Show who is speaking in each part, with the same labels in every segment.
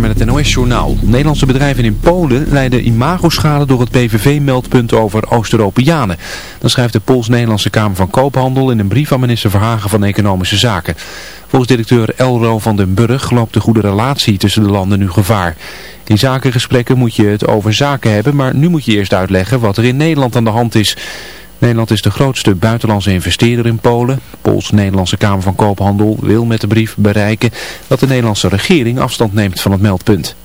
Speaker 1: Met het NOS-journaal. Nederlandse bedrijven in Polen leiden imagoschade door het PVV-meldpunt over Oost-Europeanen. Dat schrijft de Pools-Nederlandse Kamer van Koophandel in een brief aan minister Verhagen van Economische Zaken. Volgens directeur Elro van den Burg loopt de goede relatie tussen de landen nu gevaar. In zakengesprekken moet je het over zaken hebben, maar nu moet je eerst uitleggen wat er in Nederland aan de hand is. Nederland is de grootste buitenlandse investeerder in Polen. Pools-Nederlandse Kamer van Koophandel wil met de brief bereiken dat de Nederlandse regering afstand neemt van het meldpunt.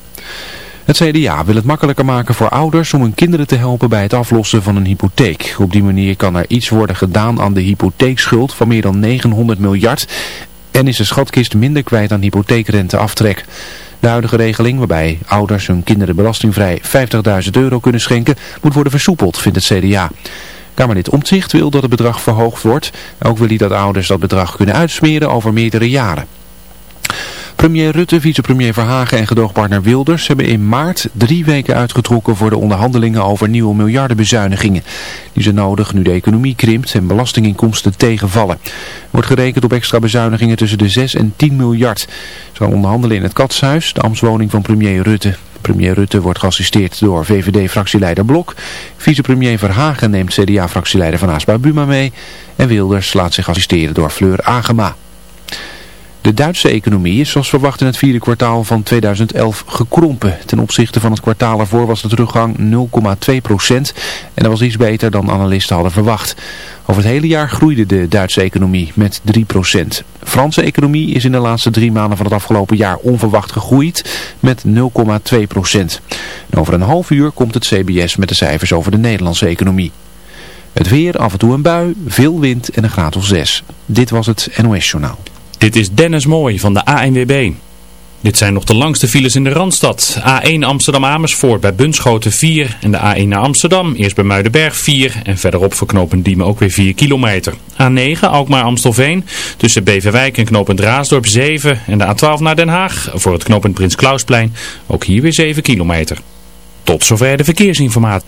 Speaker 1: Het CDA wil het makkelijker maken voor ouders om hun kinderen te helpen bij het aflossen van een hypotheek. Op die manier kan er iets worden gedaan aan de hypotheekschuld van meer dan 900 miljard en is de schatkist minder kwijt aan hypotheekrenteaftrek. De huidige regeling, waarbij ouders hun kinderen belastingvrij 50.000 euro kunnen schenken, moet worden versoepeld, vindt het CDA. Kamerlid Omtzigt wil dat het bedrag verhoogd wordt. Ook wil hij dat ouders dat bedrag kunnen uitsmeren over meerdere jaren. Premier Rutte, vicepremier Verhagen en gedoogpartner Wilders hebben in maart drie weken uitgetrokken voor de onderhandelingen over nieuwe miljardenbezuinigingen. Die zijn nodig nu de economie krimpt en belastinginkomsten tegenvallen. Wordt gerekend op extra bezuinigingen tussen de 6 en 10 miljard. Ze onderhandelen in het Katshuis, de ambtswoning van premier Rutte. Premier Rutte wordt geassisteerd door VVD-fractieleider Blok. Vicepremier Verhagen neemt CDA-fractieleider Van Aasbouw Buma mee. En Wilders laat zich assisteren door Fleur Agema. De Duitse economie is zoals verwacht in het vierde kwartaal van 2011 gekrompen. Ten opzichte van het kwartaal ervoor was de teruggang 0,2 procent. En dat was iets beter dan analisten hadden verwacht. Over het hele jaar groeide de Duitse economie met 3 procent. Franse economie is in de laatste drie maanden van het afgelopen jaar onverwacht gegroeid met 0,2 procent. over een half uur komt het CBS met de cijfers over de Nederlandse economie. Het weer, af en toe een bui, veel wind en een graad of 6. Dit was het NOS Journaal.
Speaker 2: Dit is Dennis Mooij van de ANWB. Dit zijn nog de langste files in de Randstad. A1 Amsterdam-Amersfoort bij Bunschoten 4 en de A1 naar Amsterdam. Eerst bij Muidenberg 4 en verderop verknopen Diemen ook weer 4 kilometer. A9 Alkmaar-Amstelveen tussen Beverwijk en knooppunt Raasdorp 7 en de A12 naar Den Haag voor het knooppunt Prins Klausplein. Ook hier weer 7 kilometer. Tot zover de verkeersinformatie.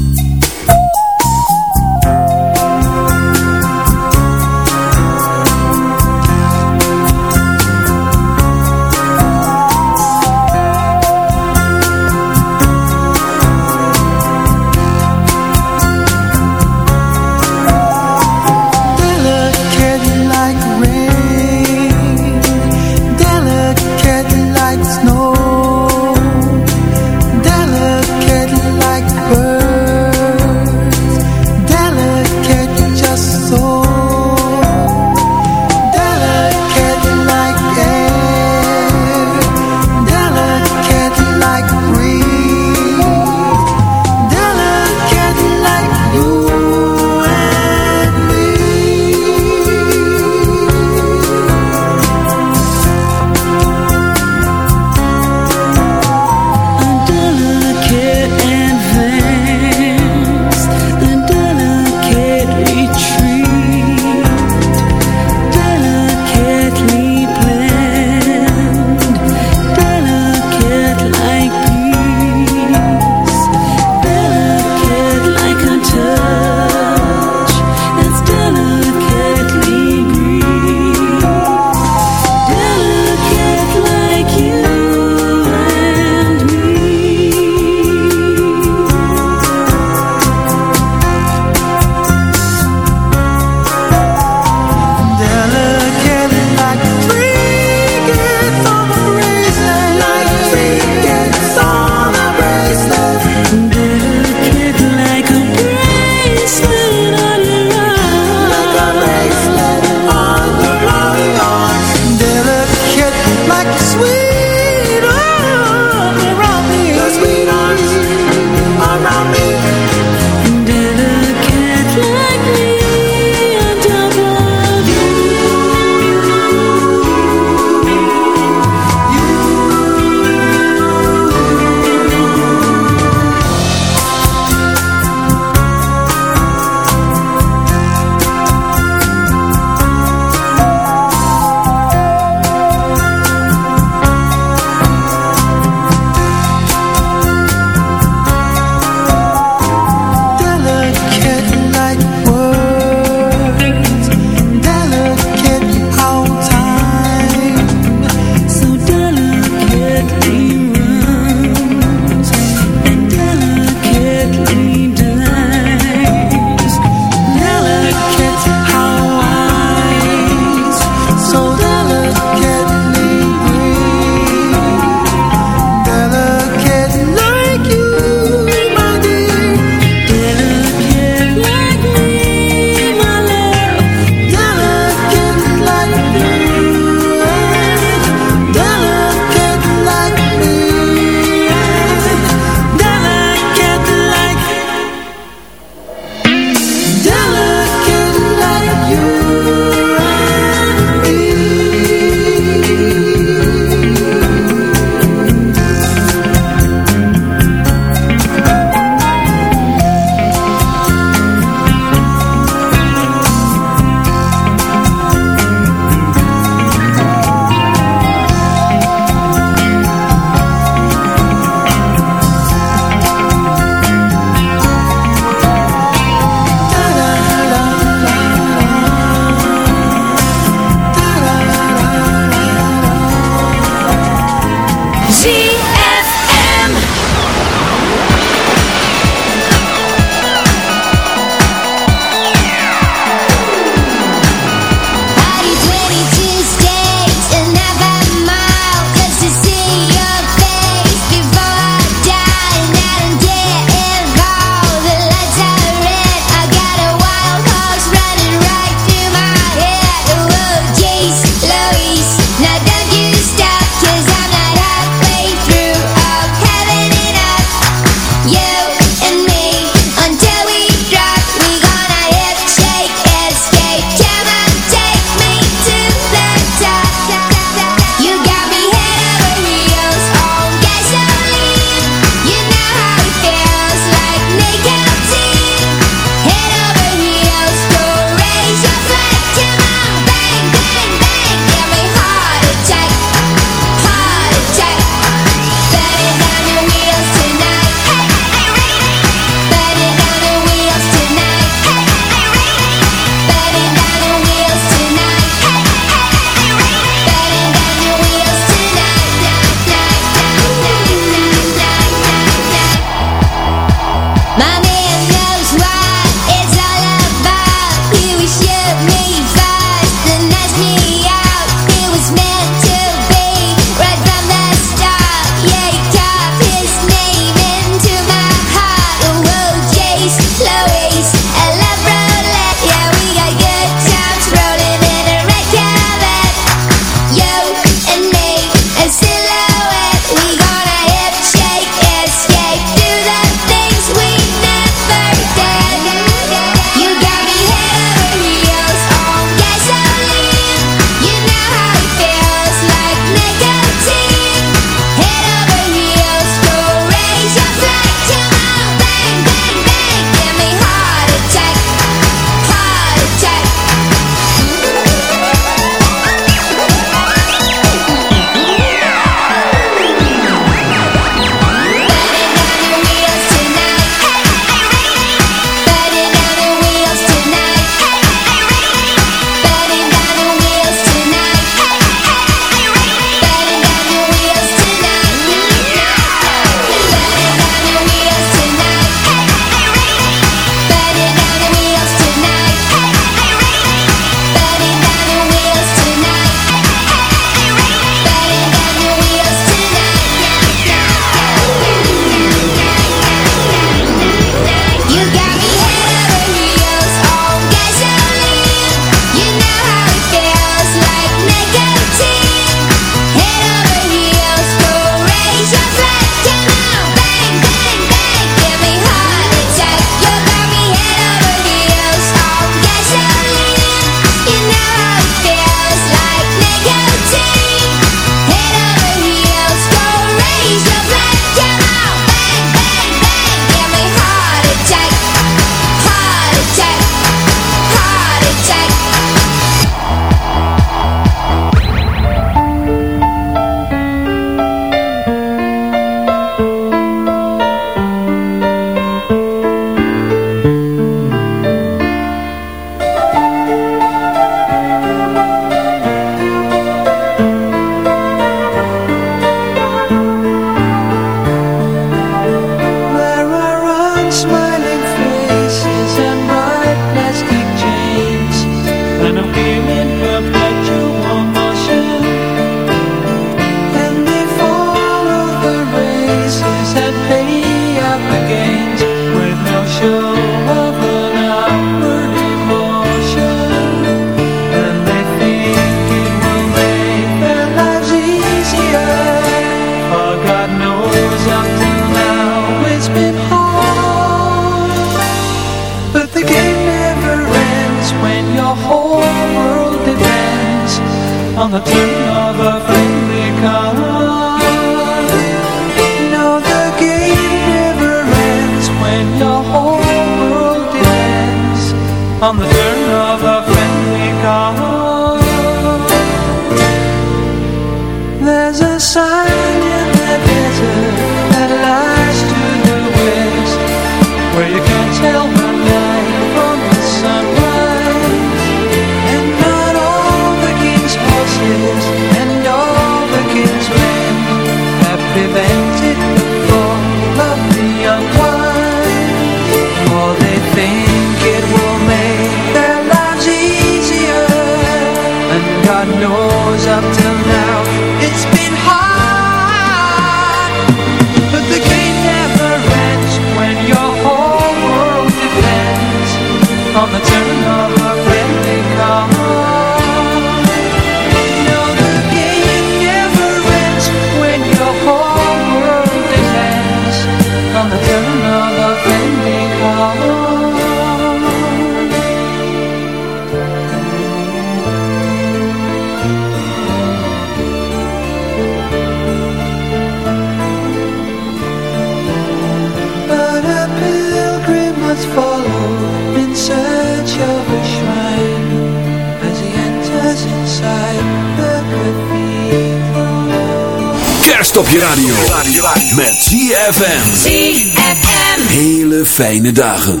Speaker 3: ZFM.
Speaker 4: ZFM.
Speaker 3: Hele fijne dagen.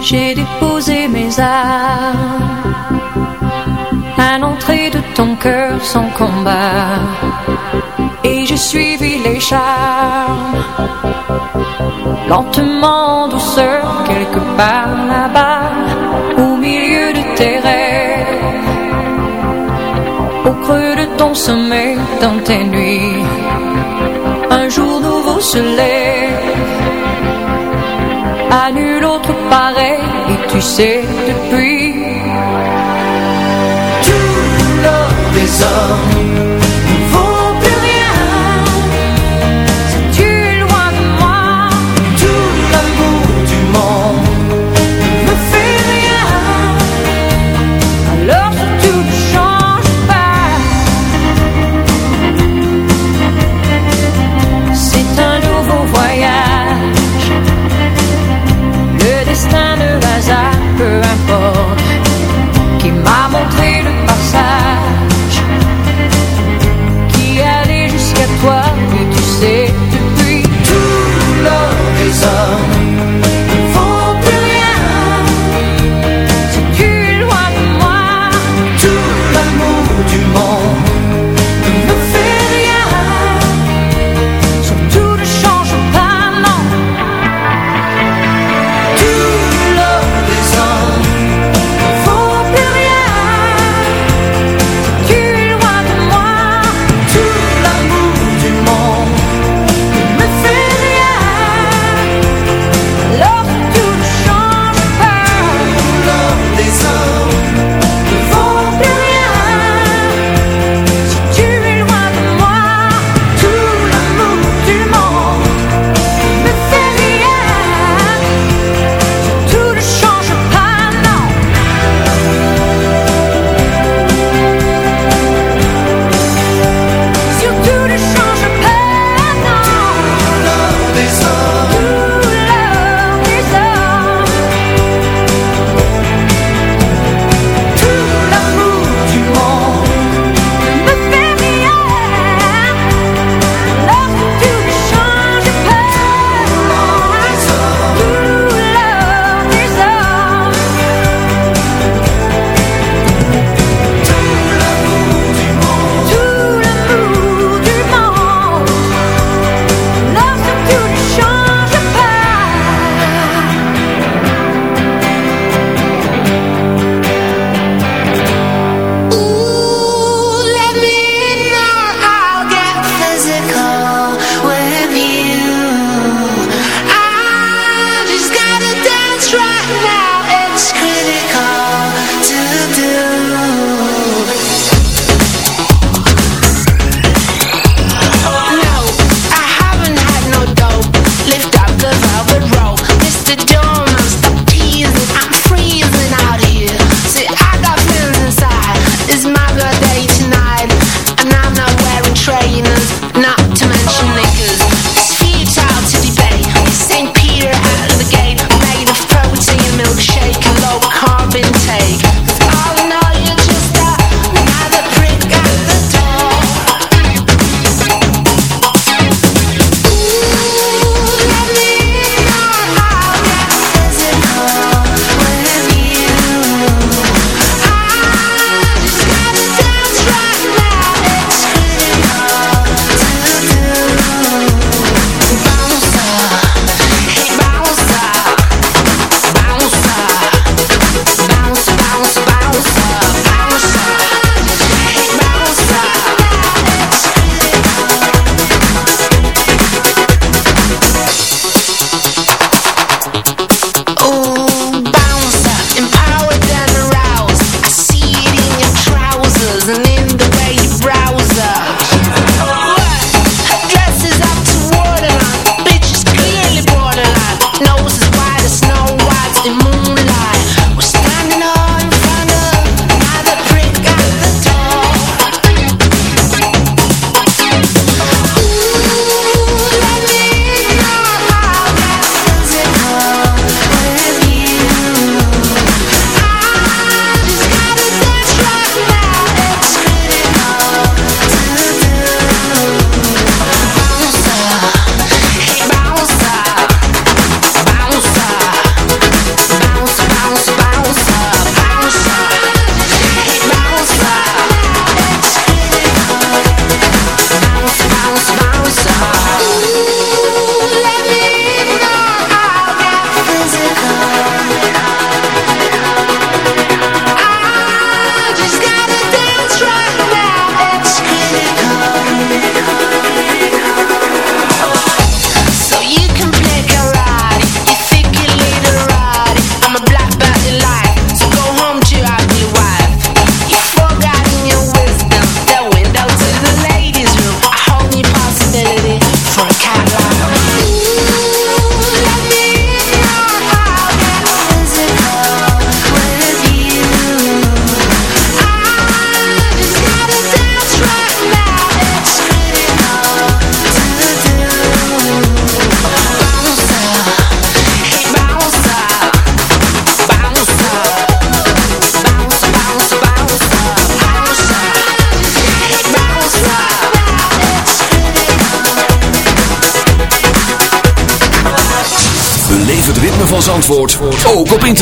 Speaker 5: J'ai déposé mes armes à l'entrée de ton cœur sans combat. Et je suivi les charmes, lentement, douceur, quelque part là-bas, au milieu de tes rêves sommeil, dans tes nuits. Un jour nouveau se lève, à nul autre pareil, et tu sais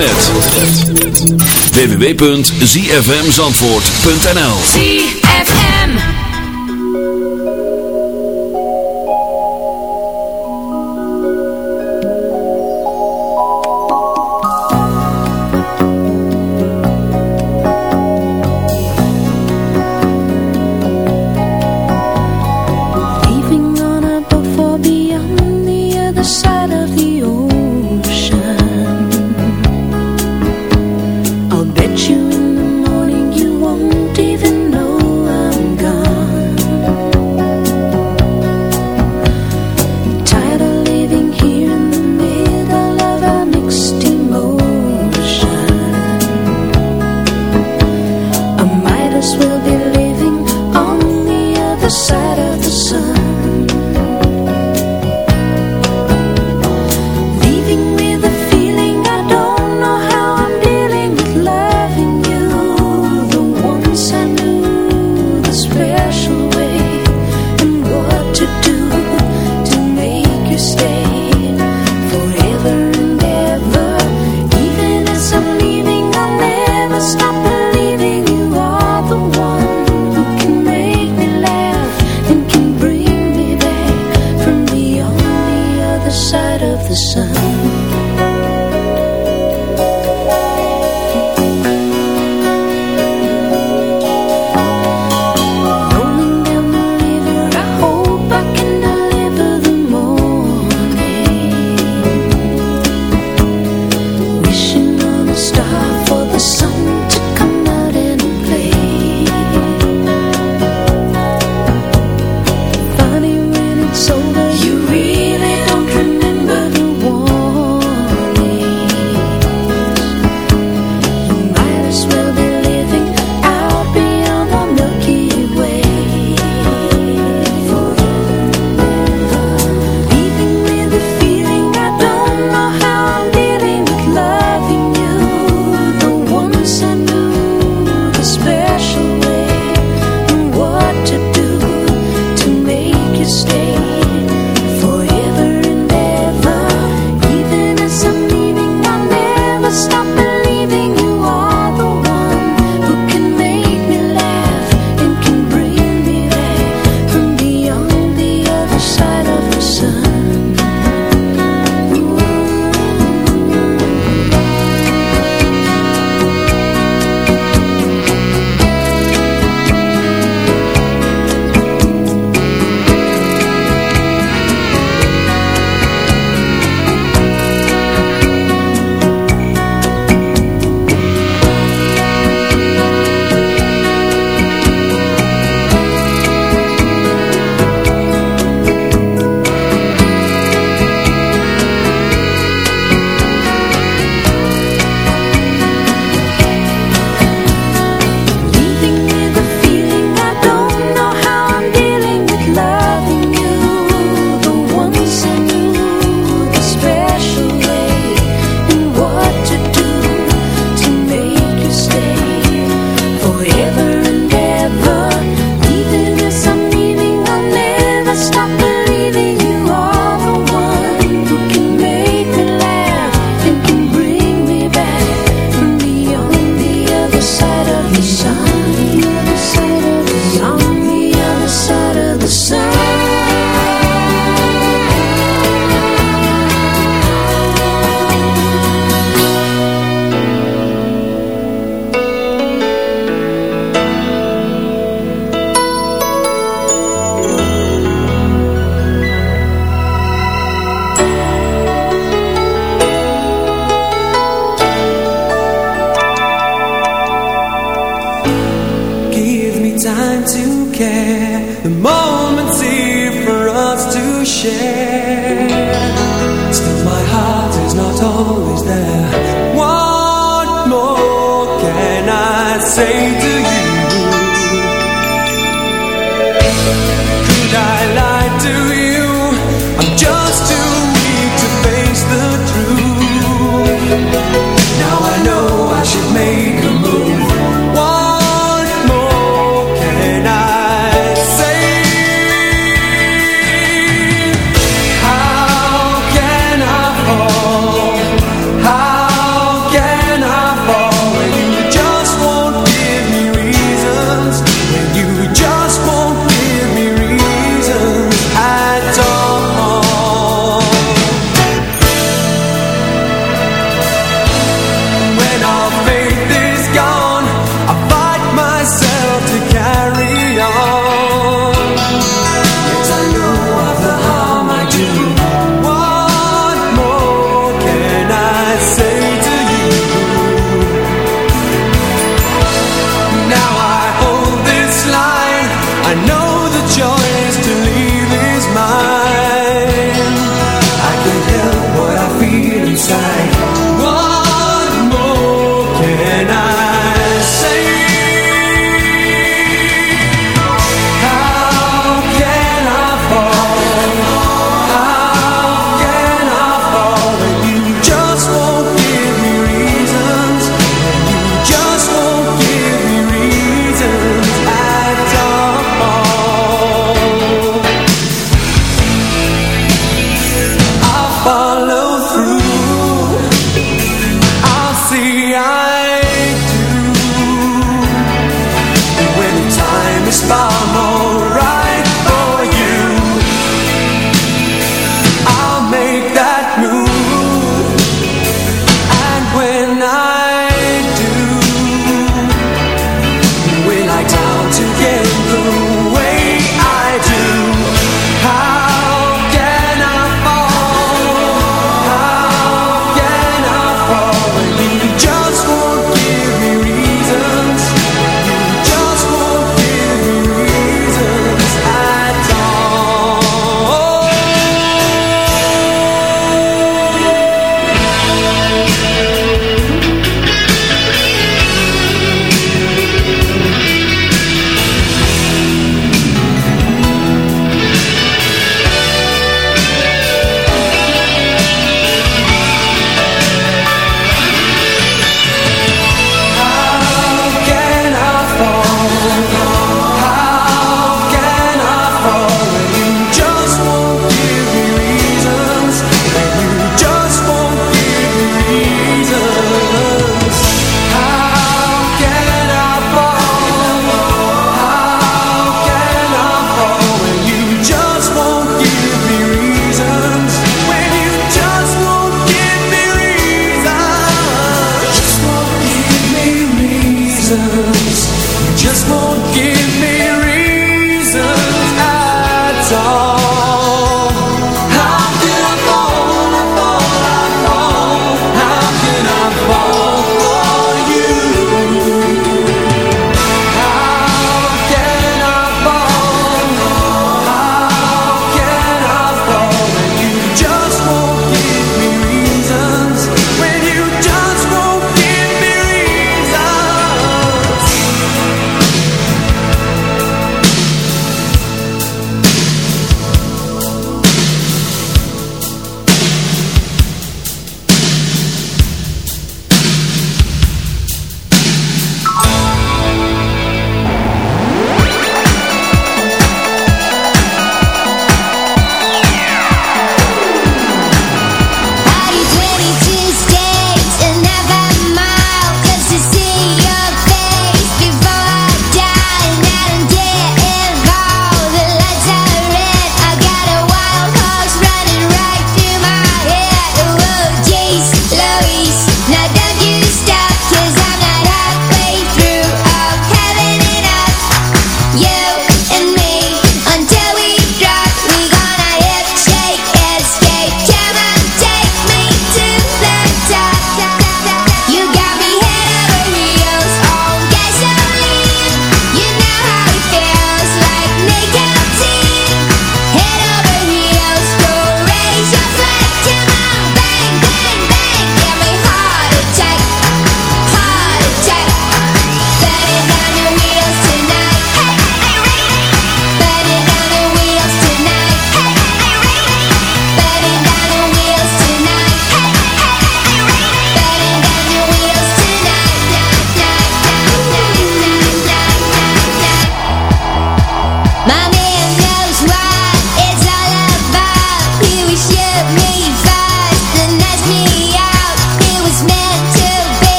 Speaker 3: internet. www.zfmzandvoort.nl
Speaker 5: ZFM.
Speaker 6: Leaving on the other
Speaker 7: care The moment's here for us to share Still my heart is not always there What more can I say to you?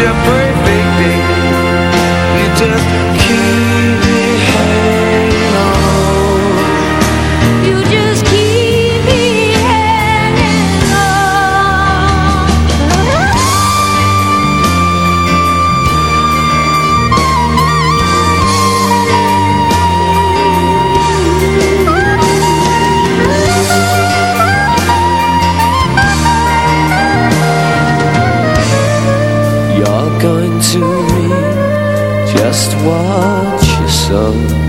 Speaker 6: such a perfect
Speaker 8: You
Speaker 7: just watch
Speaker 8: you
Speaker 9: so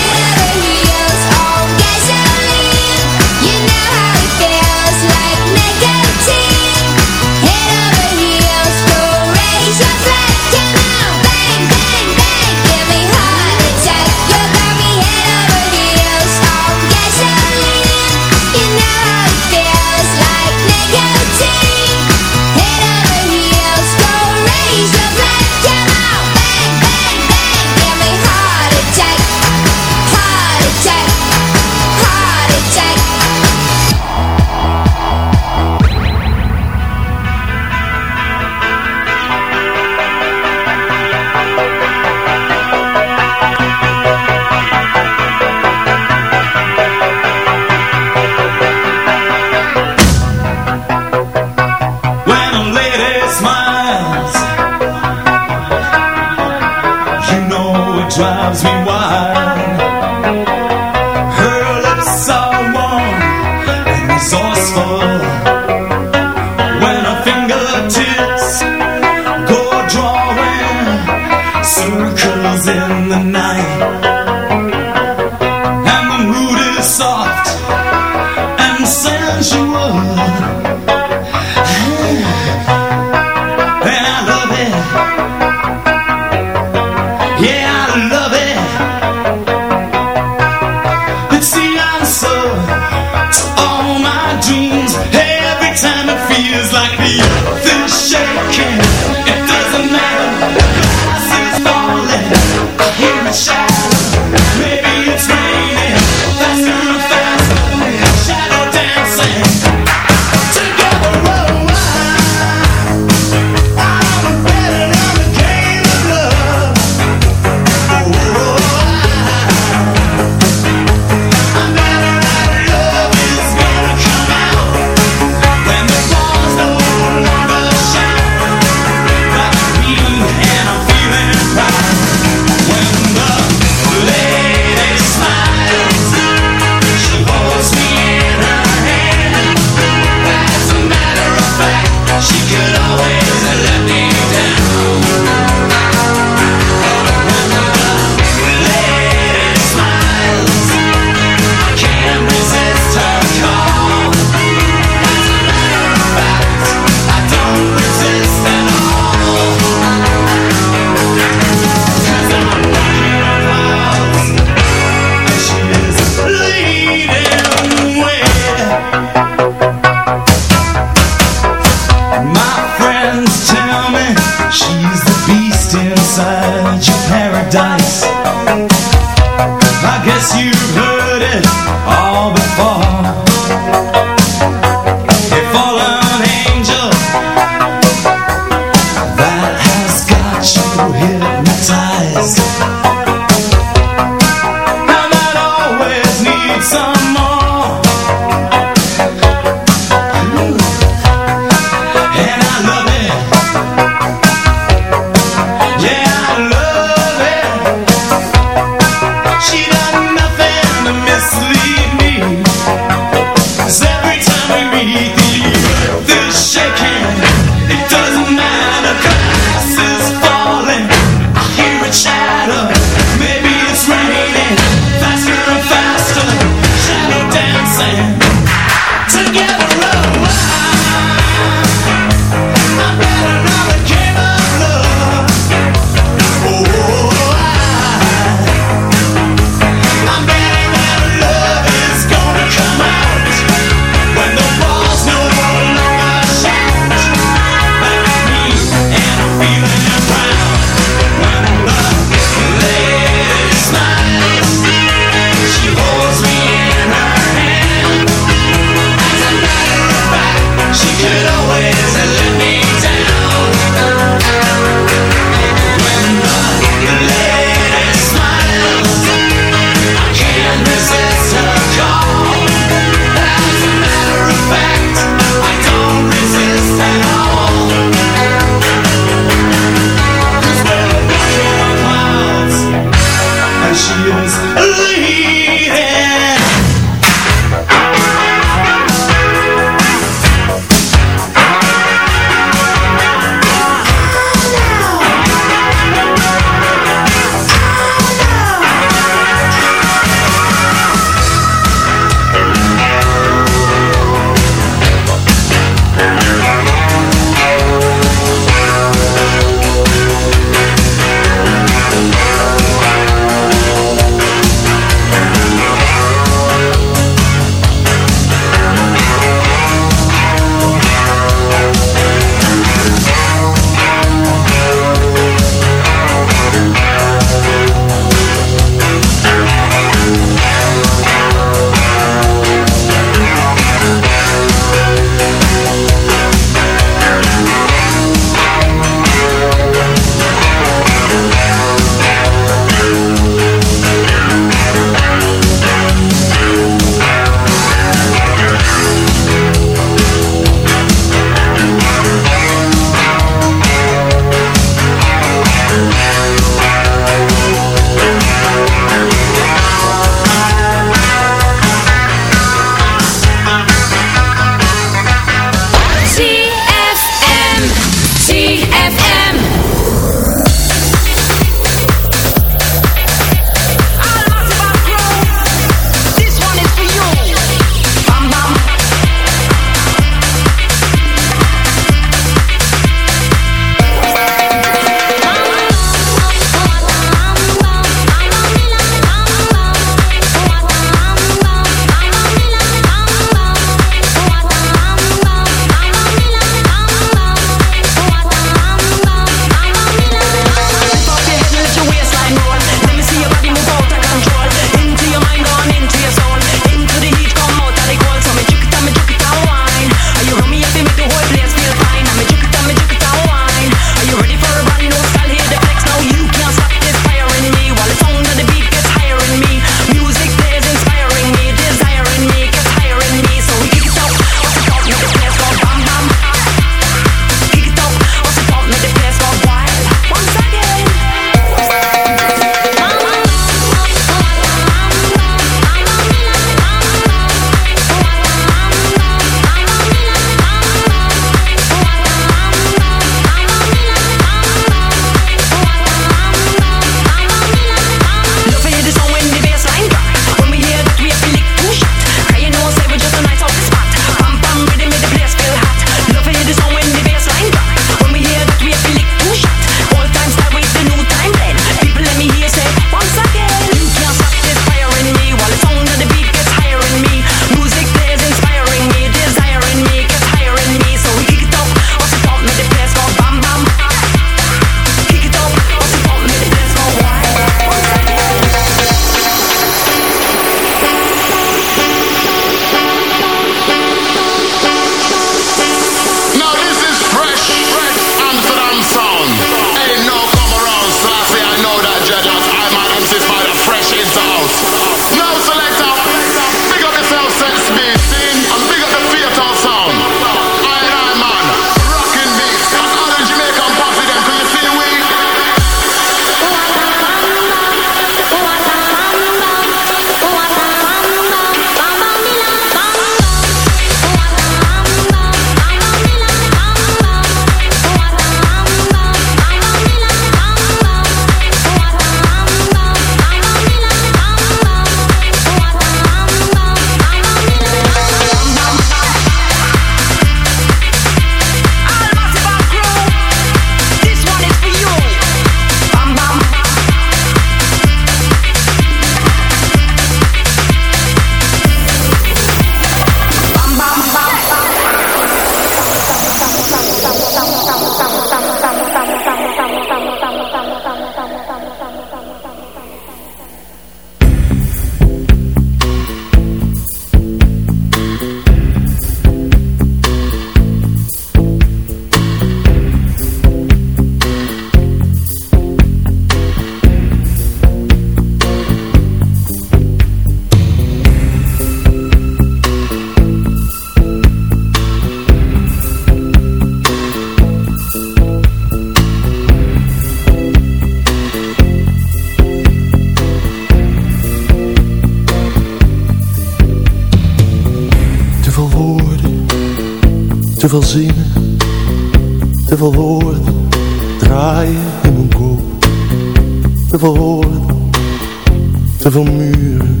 Speaker 9: veel muren,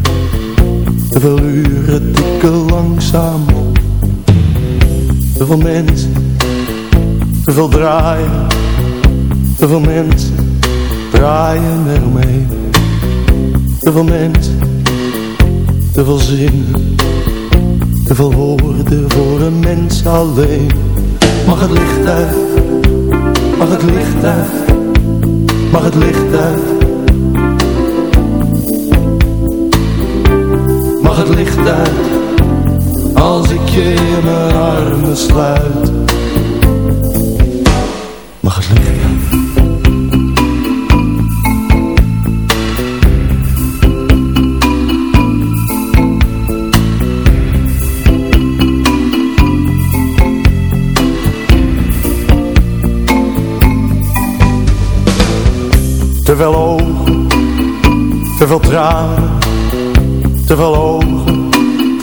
Speaker 9: te veel uren tikken langzaam op. Te veel mensen, te veel draaien, te veel mensen draaien eromheen. Te veel mensen, te veel zinnen, te veel woorden voor een mens alleen. Mag het licht uit, mag het licht uit, mag het licht uit. Mag het licht uit, als ik je in mijn armen sluit. Mag het licht uit. Te veel ogen, te veel tranen, te veel ogen,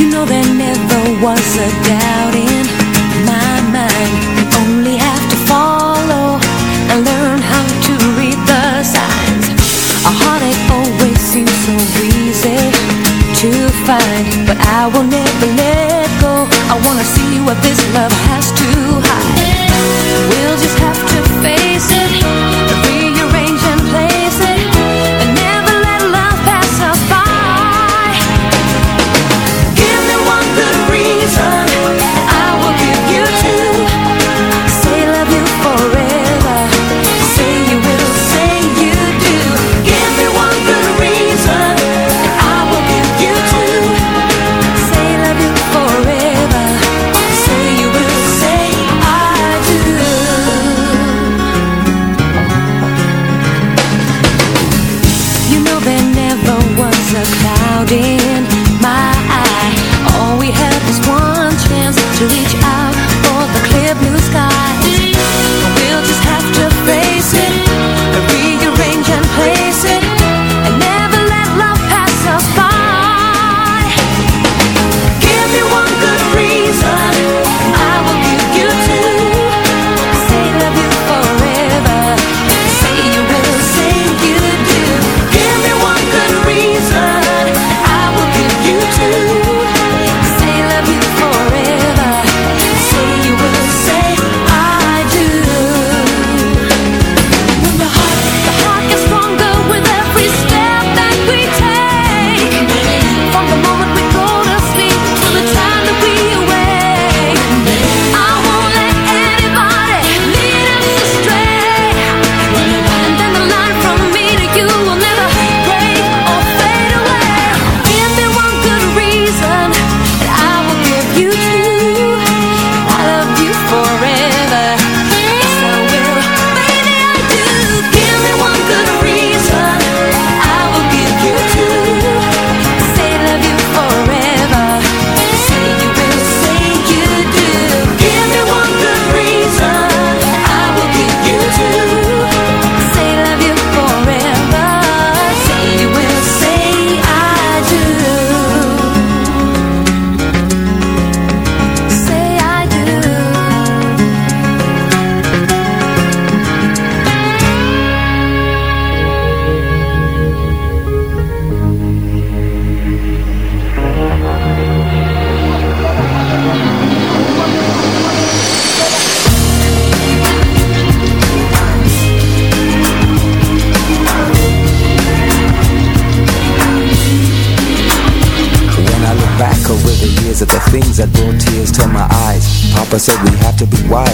Speaker 6: You know there never was a doubt